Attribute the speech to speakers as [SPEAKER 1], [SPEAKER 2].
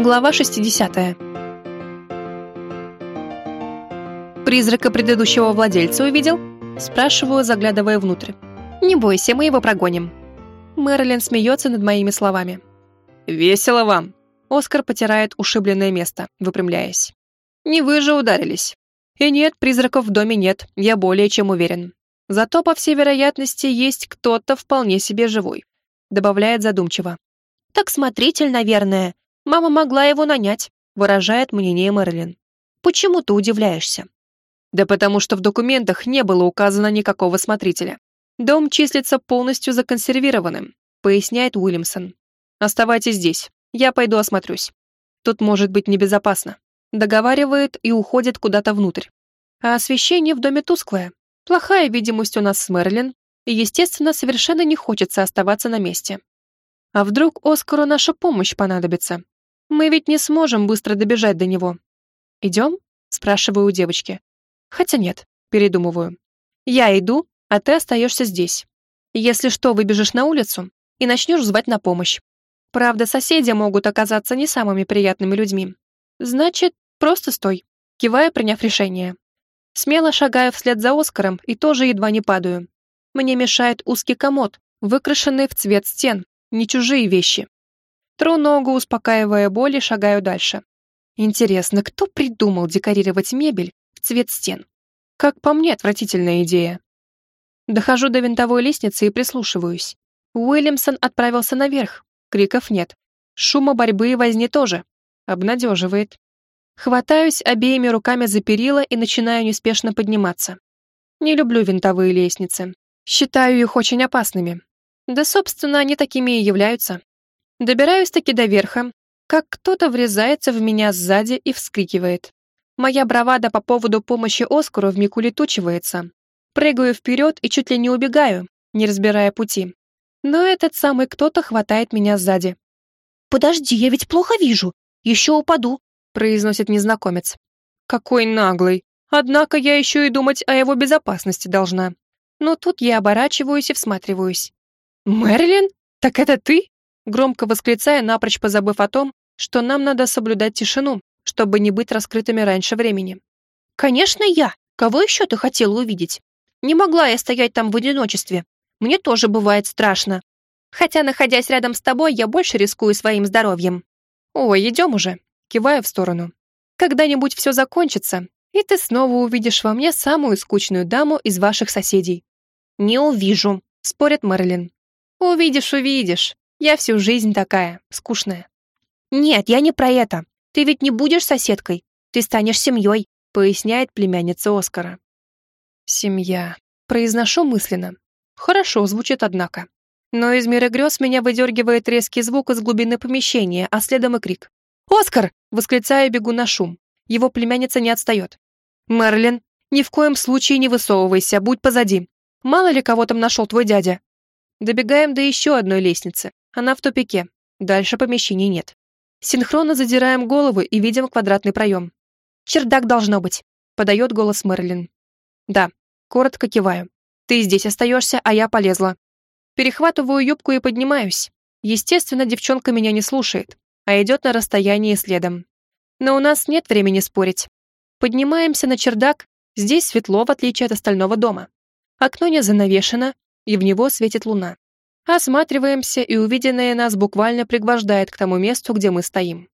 [SPEAKER 1] Глава 60. «Призрака предыдущего владельца увидел?» Спрашиваю, заглядывая внутрь. «Не бойся, мы его прогоним». Мэрилин смеется над моими словами. «Весело вам!» Оскар потирает ушибленное место, выпрямляясь. «Не вы же ударились. И нет, призраков в доме нет, я более чем уверен. Зато, по всей вероятности, есть кто-то вполне себе живой», добавляет задумчиво. «Так смотритель, наверное. Мама могла его нанять», выражает мнение Мэрилин. «Почему ты удивляешься?» «Да потому что в документах не было указано никакого смотрителя. Дом числится полностью законсервированным», поясняет Уильямсон. «Оставайтесь здесь, я пойду осмотрюсь. Тут может быть небезопасно». Договаривает и уходит куда-то внутрь. А освещение в доме тусклое. Плохая видимость у нас с Мэрилин, и, естественно, совершенно не хочется оставаться на месте. А вдруг Оскару наша помощь понадобится? Мы ведь не сможем быстро добежать до него. «Идем?» — спрашиваю у девочки. Хотя нет, передумываю. Я иду, а ты остаешься здесь. Если что, выбежишь на улицу и начнешь звать на помощь. Правда, соседи могут оказаться не самыми приятными людьми. Значит, просто стой, кивая, приняв решение. Смело шагаю вслед за Оскаром и тоже едва не падаю. Мне мешает узкий комод, выкрашенный в цвет стен, не чужие вещи. Тру ногу, успокаивая боль, и шагаю дальше. Интересно, кто придумал декорировать мебель в цвет стен? Как по мне, отвратительная идея. Дохожу до винтовой лестницы и прислушиваюсь. Уильямсон отправился наверх. Криков нет. Шума борьбы и возни тоже. Обнадеживает. Хватаюсь обеими руками за перила и начинаю неспешно подниматься. Не люблю винтовые лестницы. Считаю их очень опасными. Да, собственно, они такими и являются. Добираюсь-таки до верха, как кто-то врезается в меня сзади и вскрикивает. Моя бравада по поводу помощи Оскару вмиг улетучивается. Прыгаю вперед и чуть ли не убегаю, не разбирая пути. Но этот самый кто-то хватает меня сзади.
[SPEAKER 2] «Подожди, я ведь плохо вижу. Еще упаду», — произносит незнакомец.
[SPEAKER 1] «Какой наглый. Однако я еще и думать о его безопасности должна. Но тут я оборачиваюсь и всматриваюсь. «Мэрилин? Так это ты?» Громко восклицая, напрочь позабыв о том, что нам надо соблюдать тишину, чтобы не быть раскрытыми раньше времени.
[SPEAKER 2] «Конечно я! Кого еще ты хотела увидеть? Не могла я стоять там в одиночестве. Мне тоже бывает страшно. Хотя, находясь рядом с тобой, я больше рискую своим здоровьем».
[SPEAKER 1] «Ой, идем уже!» Киваю в сторону. «Когда-нибудь все закончится, и ты снова увидишь во мне самую скучную даму из ваших соседей».
[SPEAKER 2] «Не увижу», — спорит Мэрилин.
[SPEAKER 1] «Увидишь, увидишь. Я всю жизнь такая, скучная».
[SPEAKER 2] «Нет, я не про это. Ты ведь не будешь соседкой. Ты станешь семьей», — поясняет племянница Оскара.
[SPEAKER 1] «Семья». Произношу мысленно. Хорошо звучит, однако. Но из мира грез меня выдергивает резкий звук из глубины помещения, а следом и крик. «Оскар!» — восклицаю бегу на шум. Его племянница не отстает. «Мерлин, ни в коем случае не высовывайся, будь позади. Мало ли кого там нашел твой дядя». Добегаем до еще одной лестницы. Она в тупике. Дальше помещений нет. Синхронно задираем головы и видим квадратный проем. «Чердак должно быть», — подает голос Мерлин. «Да», — коротко киваю. «Ты здесь остаешься, а я полезла». Перехватываю юбку и поднимаюсь. Естественно, девчонка меня не слушает, а идет на расстоянии следом. Но у нас нет времени спорить. Поднимаемся на чердак, здесь светло, в отличие от остального дома. Окно не занавешено, и в него светит луна. Осматриваемся, и увиденное нас буквально пригвождает к тому месту, где мы стоим.